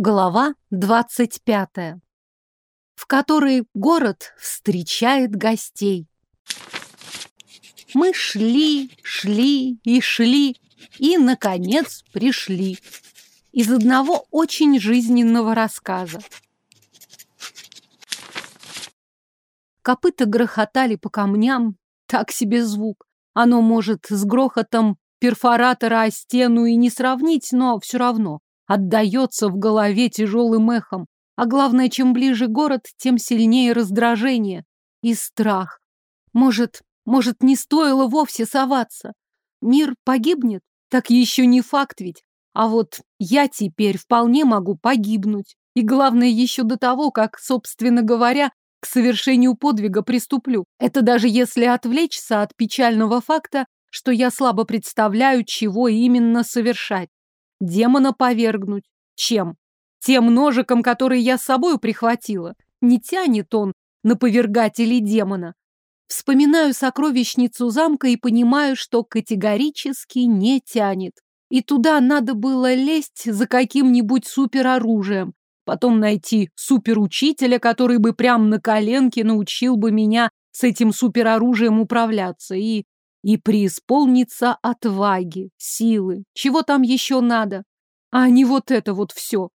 Глава двадцать пятая, в которой город встречает гостей. Мы шли, шли и шли, и, наконец, пришли. Из одного очень жизненного рассказа. Копыта грохотали по камням, так себе звук. Оно может с грохотом перфоратора о стену и не сравнить, но все равно отдается в голове тяжелым эхом. А главное, чем ближе город, тем сильнее раздражение и страх. Может, может, не стоило вовсе соваться? Мир погибнет? Так еще не факт ведь. А вот я теперь вполне могу погибнуть. И главное, еще до того, как, собственно говоря, к совершению подвига приступлю. Это даже если отвлечься от печального факта, что я слабо представляю, чего именно совершать демона повергнуть. Чем? Тем ножиком, который я с собой прихватила. Не тянет он на повергателей демона. Вспоминаю сокровищницу замка и понимаю, что категорически не тянет. И туда надо было лезть за каким-нибудь супероружием. Потом найти суперучителя, который бы прям на коленке научил бы меня с этим супероружием управляться. И и преисполниться отваги, силы, чего там еще надо, а не вот это вот все.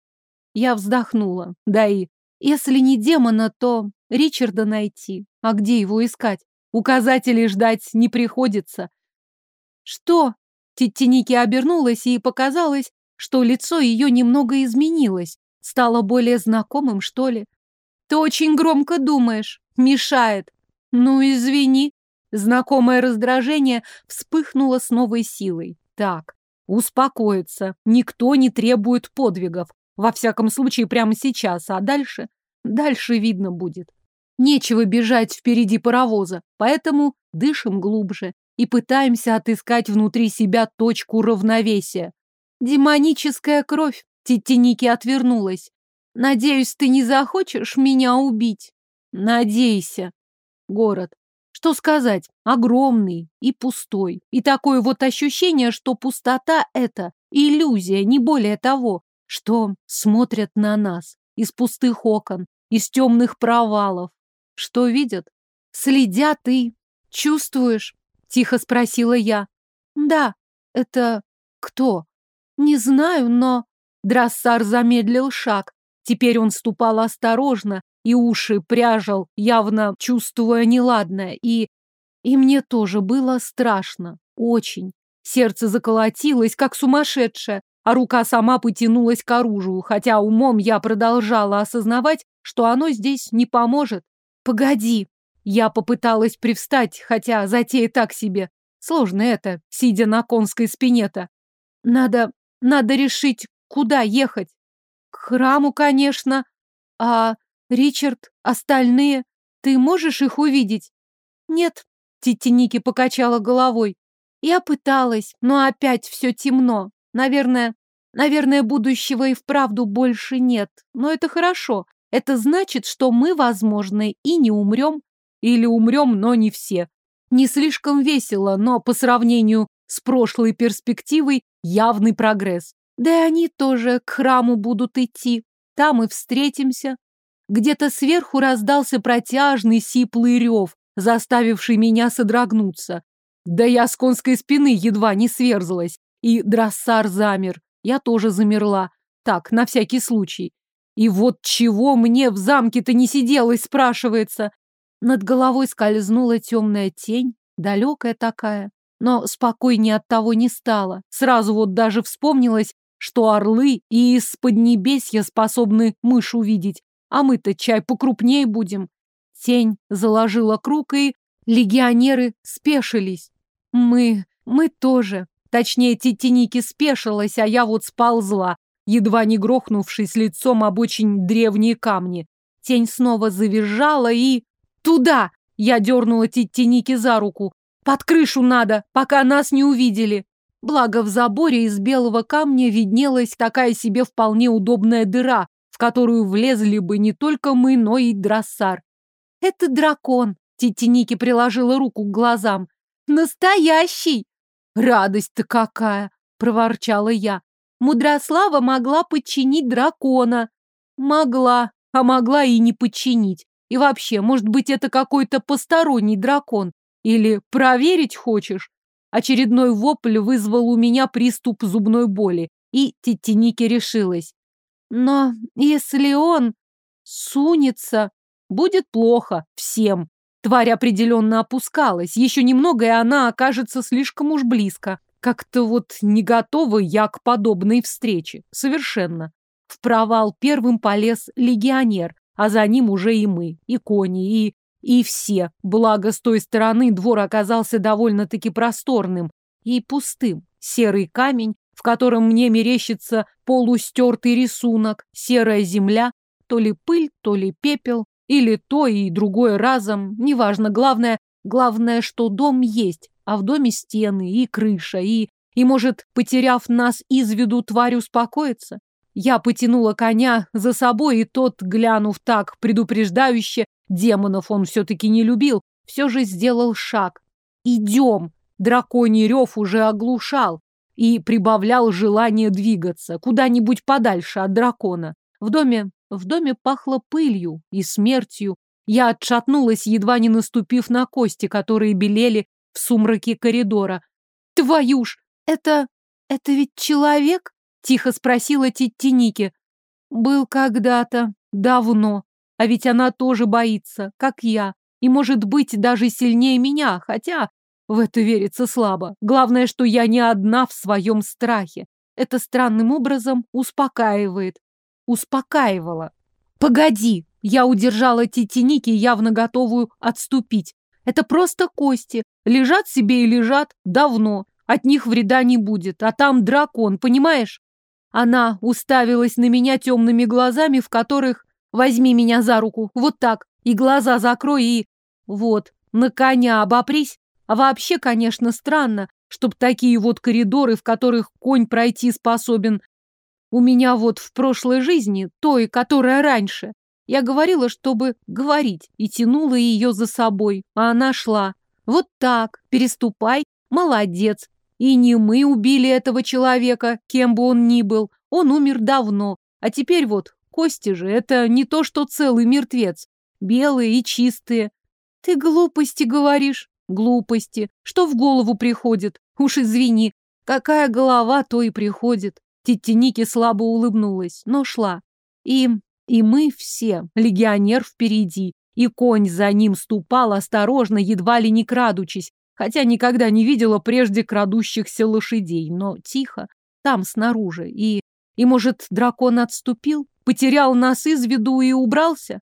Я вздохнула, да и если не демона, то Ричарда найти. А где его искать? Указателей ждать не приходится. Что? Титтиники обернулась и показалось, что лицо ее немного изменилось, стало более знакомым, что ли. Ты очень громко думаешь, мешает. Ну, извини, Знакомое раздражение вспыхнуло с новой силой. Так, успокоиться. Никто не требует подвигов. Во всяком случае, прямо сейчас. А дальше? Дальше видно будет. Нечего бежать впереди паровоза, поэтому дышим глубже и пытаемся отыскать внутри себя точку равновесия. Демоническая кровь. Титтиники отвернулась. Надеюсь, ты не захочешь меня убить. Надейся. Город. Что сказать, огромный и пустой. И такое вот ощущение, что пустота — это иллюзия, не более того, что смотрят на нас из пустых окон, из темных провалов. Что видят? Следят и... Чувствуешь? Тихо спросила я. Да, это кто? Не знаю, но... Драссар замедлил шаг. Теперь он ступал осторожно, и уши пряжал, явно чувствуя неладное, и... И мне тоже было страшно. Очень. Сердце заколотилось, как сумасшедшее, а рука сама потянулась к оружию, хотя умом я продолжала осознавать, что оно здесь не поможет. «Погоди!» Я попыталась привстать, хотя затея так себе. Сложно это, сидя на конской спине-то. Надо... надо решить, куда ехать. К храму, конечно. А Ричард, остальные, ты можешь их увидеть? Нет, Тити Ники покачала головой. Я пыталась, но опять все темно. Наверное, наверное, будущего и вправду больше нет. Но это хорошо. Это значит, что мы, возможно, и не умрем. Или умрем, но не все. Не слишком весело, но по сравнению с прошлой перспективой явный прогресс. Да и они тоже к храму будут идти. Там и встретимся. Где-то сверху раздался протяжный сиплый рев, заставивший меня содрогнуться. Да я с конской спины едва не сверзалась, и дроссар замер. Я тоже замерла. Так, на всякий случай. И вот чего мне в замке-то не сиделось, спрашивается. Над головой скользнула темная тень, далекая такая. Но спокойнее от того не стало. Сразу вот даже вспомнилось, что орлы и из поднебесья способны мышь увидеть а мы-то чай покрупнее будем. Тень заложила круг, и легионеры спешились. Мы, мы тоже. Точнее, Титиники спешилась, а я вот сползла, едва не грохнувшись лицом об очень древние камни. Тень снова завизжала и... Туда! Я дернула Титиники за руку. Под крышу надо, пока нас не увидели. Благо в заборе из белого камня виднелась такая себе вполне удобная дыра, которую влезли бы не только мы, но и дроссар. «Это дракон!» — Титиники приложила руку к глазам. «Настоящий!» «Радость-то какая!» — проворчала я. Мудрослава могла подчинить дракона. Могла, а могла и не подчинить. И вообще, может быть, это какой-то посторонний дракон? Или проверить хочешь? Очередной вопль вызвал у меня приступ зубной боли, и Титтиники решилась. Но если он сунется, будет плохо всем. Тварь определенно опускалась. Еще немного, и она окажется слишком уж близко. Как-то вот не готова я к подобной встрече. Совершенно. В провал первым полез легионер, а за ним уже и мы, и кони, и... и все. Благо, с той стороны двор оказался довольно-таки просторным и пустым. Серый камень, в котором мне мерещится полустертый рисунок, серая земля, то ли пыль, то ли пепел, или то и другое разом, неважно, главное, главное, что дом есть, а в доме стены и крыша, и... И, может, потеряв нас из виду, тварь успокоится? Я потянула коня за собой, и тот, глянув так предупреждающе, демонов он все-таки не любил, все же сделал шаг. «Идем!» Драконий рев уже оглушал и прибавлял желание двигаться куда-нибудь подальше от дракона. В доме в доме пахло пылью и смертью. Я отшатнулась, едва не наступив на кости, которые белели в сумраке коридора. «Твою ж! Это... это ведь человек?» — тихо спросила Титтиники. «Был когда-то, давно. А ведь она тоже боится, как я. И, может быть, даже сильнее меня, хотя в это верится слабо. Главное, что я не одна в своем страхе. Это странным образом успокаивает успокаивала. «Погоди!» Я удержала Титиники, явно готовую отступить. «Это просто кости. Лежат себе и лежат. Давно. От них вреда не будет. А там дракон, понимаешь?» Она уставилась на меня темными глазами, в которых «Возьми меня за руку. Вот так. И глаза закрой, и...» «Вот. На коня обопрись. А вообще, конечно, странно, чтоб такие вот коридоры, в которых конь пройти способен, у меня вот в прошлой жизни, той, которая раньше, я говорила, чтобы говорить, и тянула ее за собой, а она шла. Вот так, переступай, молодец. И не мы убили этого человека, кем бы он ни был. Он умер давно. А теперь вот, кости же, это не то, что целый мертвец. Белые и чистые. Ты глупости говоришь. Глупости. Что в голову приходит? Уж извини. Какая голова, то и приходит. Тетя Ники слабо улыбнулась, но шла. И... и мы все, легионер впереди, и конь за ним ступал осторожно, едва ли не крадучись, хотя никогда не видела прежде крадущихся лошадей, но тихо, там снаружи, и... и, может, дракон отступил, потерял нас из виду и убрался?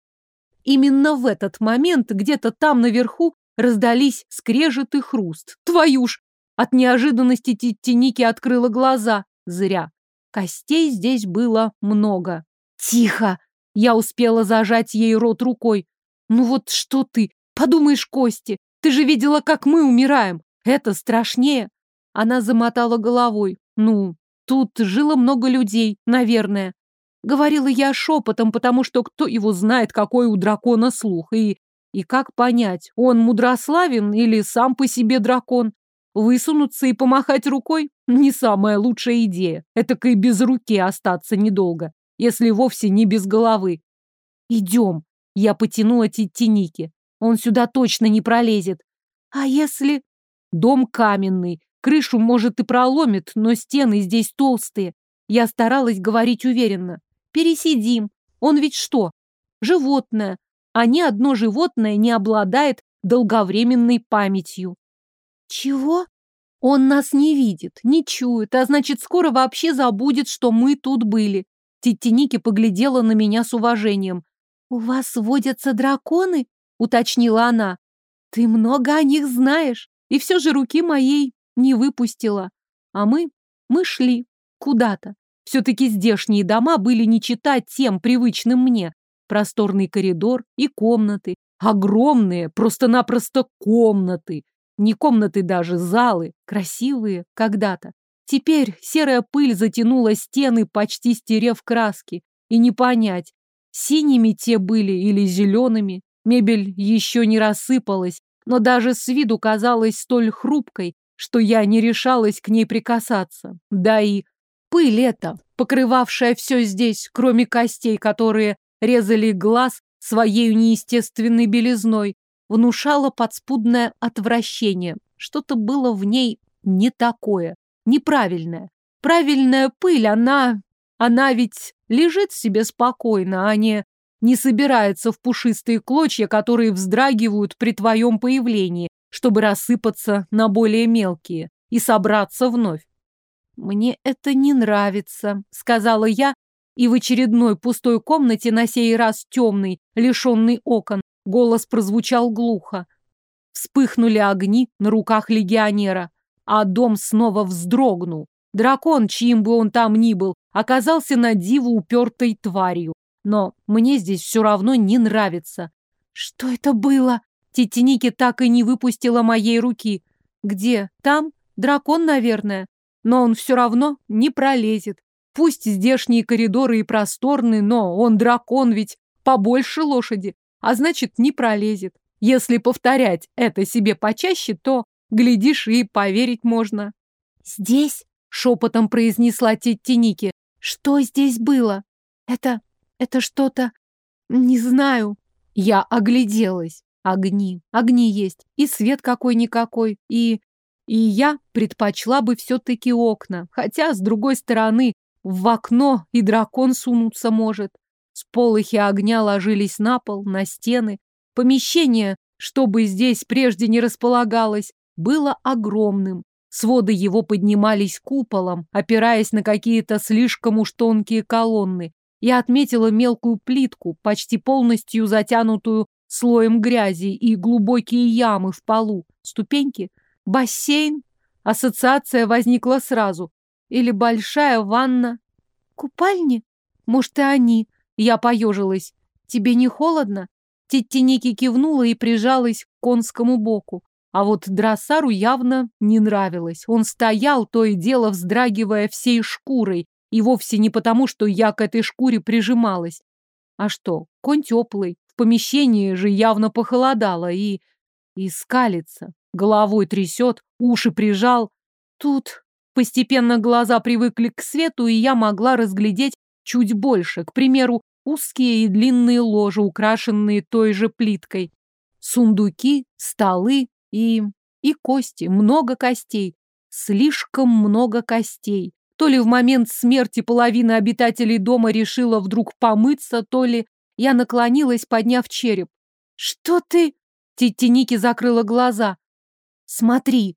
Именно в этот момент где-то там наверху раздались скрежет и хруст. Твою ж! От неожиданности Тиники открыла глаза. Зря. Костей здесь было много. Тихо! Я успела зажать ей рот рукой. Ну вот что ты? Подумаешь, Кости, ты же видела, как мы умираем. Это страшнее. Она замотала головой. Ну, тут жило много людей, наверное. Говорила я шепотом, потому что кто его знает, какой у дракона слух. И, и как понять, он мудрославен или сам по себе дракон? Высунуться и помахать рукой – не самая лучшая идея. Этак и без руки остаться недолго, если вовсе не без головы. «Идем!» – я потянула Тиники. «Он сюда точно не пролезет. А если...» «Дом каменный. Крышу, может, и проломит, но стены здесь толстые. Я старалась говорить уверенно. Пересидим. Он ведь что? Животное. А ни одно животное не обладает долговременной памятью. Чего? Он нас не видит, не чует, а значит, скоро вообще забудет, что мы тут были. Тетя Ники поглядела на меня с уважением. «У вас водятся драконы?» — уточнила она. «Ты много о них знаешь, и все же руки моей не выпустила. А мы, мы шли куда-то. Все-таки здешние дома были не читать тем привычным мне. Просторный коридор и комнаты. Огромные, просто-напросто комнаты. Не комнаты даже, залы, красивые когда-то. Теперь серая пыль затянула стены, почти стерев краски. И не понять, синими те были или зелеными. Мебель еще не рассыпалась, но даже с виду казалась столь хрупкой, что я не решалась к ней прикасаться. Да и Пыль эта, покрывавшая все здесь, кроме костей, которые резали глаз своей неестественной белизной, внушала подспудное отвращение. Что-то было в ней не такое, неправильное. Правильная пыль, она... Она ведь лежит себе спокойно, а не... Не собирается в пушистые клочья, которые вздрагивают при твоем появлении, чтобы рассыпаться на более мелкие и собраться вновь. «Мне это не нравится», — сказала я, и в очередной пустой комнате, на сей раз темный, лишенный окон, голос прозвучал глухо. Вспыхнули огни на руках легионера, а дом снова вздрогнул. Дракон, чьим бы он там ни был, оказался на диву упертой тварью. Но мне здесь все равно не нравится. Что это было? Тетеники так и не выпустила моей руки. Где? Там? Дракон, наверное. Но он все равно не пролезет. Пусть здешние коридоры и просторные, но он дракон ведь побольше лошади, а значит, не пролезет. Если повторять это себе почаще, то, глядишь, и поверить можно. «Здесь?» Шепотом произнесла тетя Ники. Что здесь было? Это... это что-то... Не знаю. Я огляделась. Огни. Огни есть. И свет какой-никакой. И... И я предпочла бы все-таки окна. Хотя, с другой стороны, в окно и дракон сунуться может. Сполохи огня ложились на пол, на стены. Помещение, чтобы здесь прежде не располагалось, было огромным. Своды его поднимались куполом, опираясь на какие-то слишком уж тонкие колонны. Я отметила мелкую плитку, почти полностью затянутую слоем грязи и глубокие ямы в полу. Ступеньки? Бассейн? Ассоциация возникла сразу. Или большая ванна? Купальни? Может, и они? Я поежилась. Тебе не холодно? Тетя Ники кивнула и прижалась к конскому боку. А вот Дросару явно не нравилось. Он стоял, то и дело вздрагивая всей шкурой, и вовсе не потому, что я к этой шкуре прижималась. А что, конь теплый, в помещении же явно похолодало и... и скалится, головой трясет, уши прижал. Тут постепенно глаза привыкли к свету, и я могла разглядеть чуть больше, к примеру, узкие и длинные ложи, украшенные той же плиткой. Сундуки, столы, и... и кости, много костей. Слишком много костей. То ли в момент смерти половина обитателей дома решила вдруг помыться, то ли я наклонилась, подняв череп. «Что ты?» Тетя Ники закрыла глаза. «Смотри».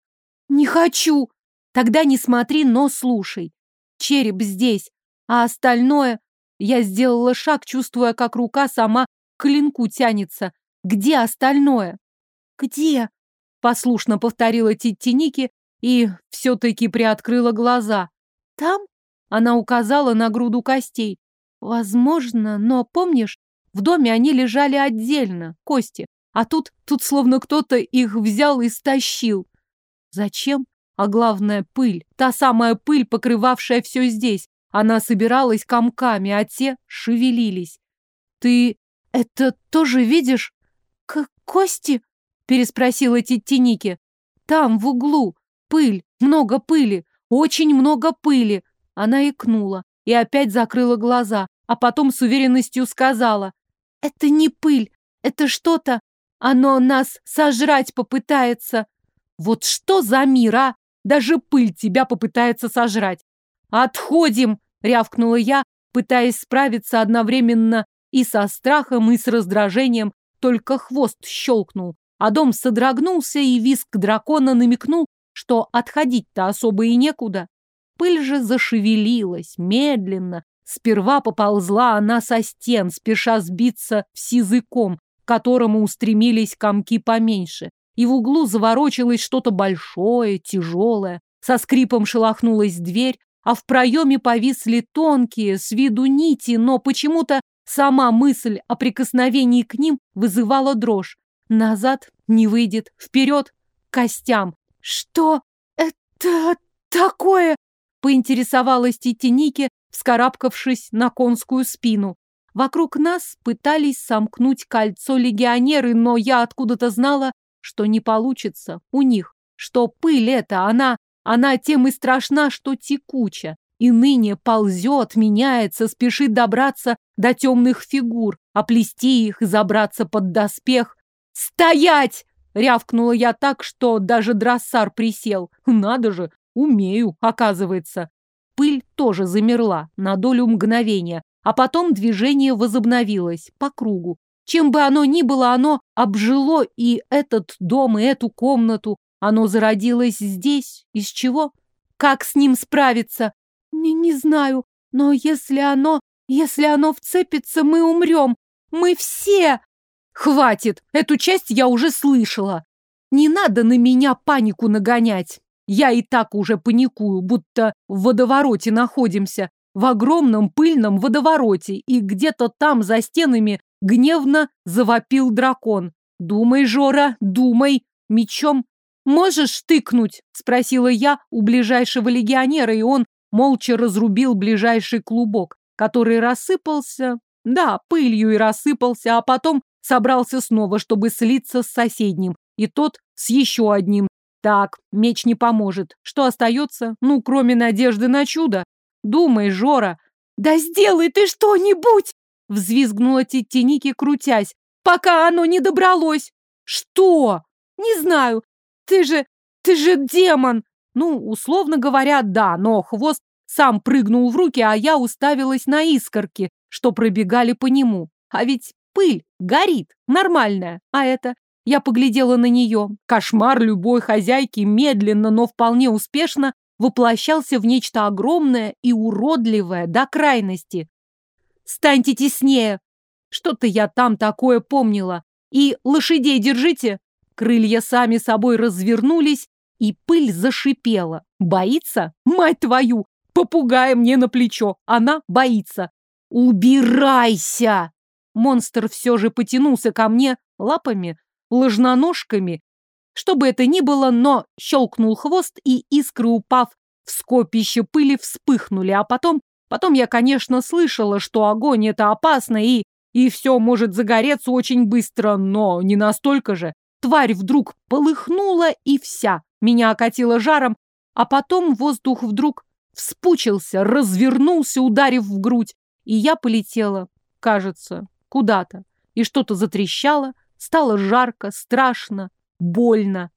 «Не хочу». «Тогда не смотри, но слушай. Череп здесь, а остальное...» Я сделала шаг, чувствуя, как рука сама к клинку тянется. «Где остальное?» «Где?» Послушно повторила Титтиники и все-таки приоткрыла глаза. Там? Она указала на груду костей. Возможно, но помнишь, в доме они лежали отдельно, кости. А тут, тут словно кто-то их взял и стащил. Зачем? А главное, пыль. Та самая пыль, покрывавшая все здесь. Она собиралась комками, а те шевелились. Ты это тоже видишь? К кости? переспросила Титтиники. Там, в углу, пыль, много пыли, очень много пыли. Она икнула и опять закрыла глаза, а потом с уверенностью сказала. Это не пыль, это что-то, оно нас сожрать попытается. Вот что за мир, а? Даже пыль тебя попытается сожрать. Отходим, рявкнула я, пытаясь справиться одновременно и со страхом, и с раздражением, только хвост щелкнул а дом содрогнулся, и виск дракона намекнул, что отходить-то особо и некуда. Пыль же зашевелилась, медленно. Сперва поползла она со стен, спеша сбиться с языком, к которому устремились комки поменьше. И в углу заворочилось что-то большое, тяжелое. Со скрипом шелохнулась дверь, а в проеме повисли тонкие, с виду нити, но почему-то сама мысль о прикосновении к ним вызывала дрожь. Назад не выйдет, вперед к костям. Что это такое? Поинтересовалась тетя Ники, вскарабкавшись на конскую спину. Вокруг нас пытались сомкнуть кольцо легионеры, но я откуда-то знала, что не получится у них, что пыль эта, она, она тем и страшна, что текуча, и ныне ползет, меняется, спешит добраться до темных фигур, оплести их и забраться под доспех. «Стоять!» — рявкнула я так, что даже дроссар присел. «Надо же, умею, оказывается». Пыль тоже замерла на долю мгновения, а потом движение возобновилось по кругу. Чем бы оно ни было, оно обжило и этот дом, и эту комнату. Оно зародилось здесь. Из чего? Как с ним справиться? Не, не знаю. Но если оно... Если оно вцепится, мы умрем. Мы все... Хватит! Эту часть я уже слышала. Не надо на меня панику нагонять. Я и так уже паникую, будто в водовороте находимся. В огромном пыльном водовороте. И где-то там, за стенами, гневно завопил дракон. «Думай, Жора, думай! Мечом можешь тыкнуть?» — спросила я у ближайшего легионера, и он молча разрубил ближайший клубок, который рассыпался, да, пылью и рассыпался, а потом собрался снова, чтобы слиться с соседним, и тот с еще одним. Так, меч не поможет. Что остается? Ну, кроме надежды на чудо. Думай, Жора. Да сделай ты что-нибудь! Взвизгнула Титтиники, крутясь. Пока оно не добралось. Что? Не знаю. Ты же... ты же демон! Ну, условно говоря, да, но хвост сам прыгнул в руки, а я уставилась на искорки, что пробегали по нему. А ведь пыль горит, нормальная. А это? Я поглядела на нее. Кошмар любой хозяйки медленно, но вполне успешно воплощался в нечто огромное и уродливое до крайности. Станьте теснее. Что-то я там такое помнила. И лошадей держите. Крылья сами собой развернулись, и пыль зашипела. Боится? Мать твою! Попугая мне на плечо. Она боится. Убирайся! Монстр все же потянулся ко мне лапами, ложноножками. Что бы это ни было, но щелкнул хвост, и искры, упав в скопище пыли, вспыхнули, а потом Потом я, конечно, слышала, что огонь это опасно и... И все может загореться очень быстро, но не настолько же. Тварь вдруг полыхнула и вся. Меня окатило жаром, а потом воздух вдруг вспучился, развернулся, ударив в грудь. И я полетела, кажется, куда-то. И что-то затрещало, стало жарко, страшно, больно.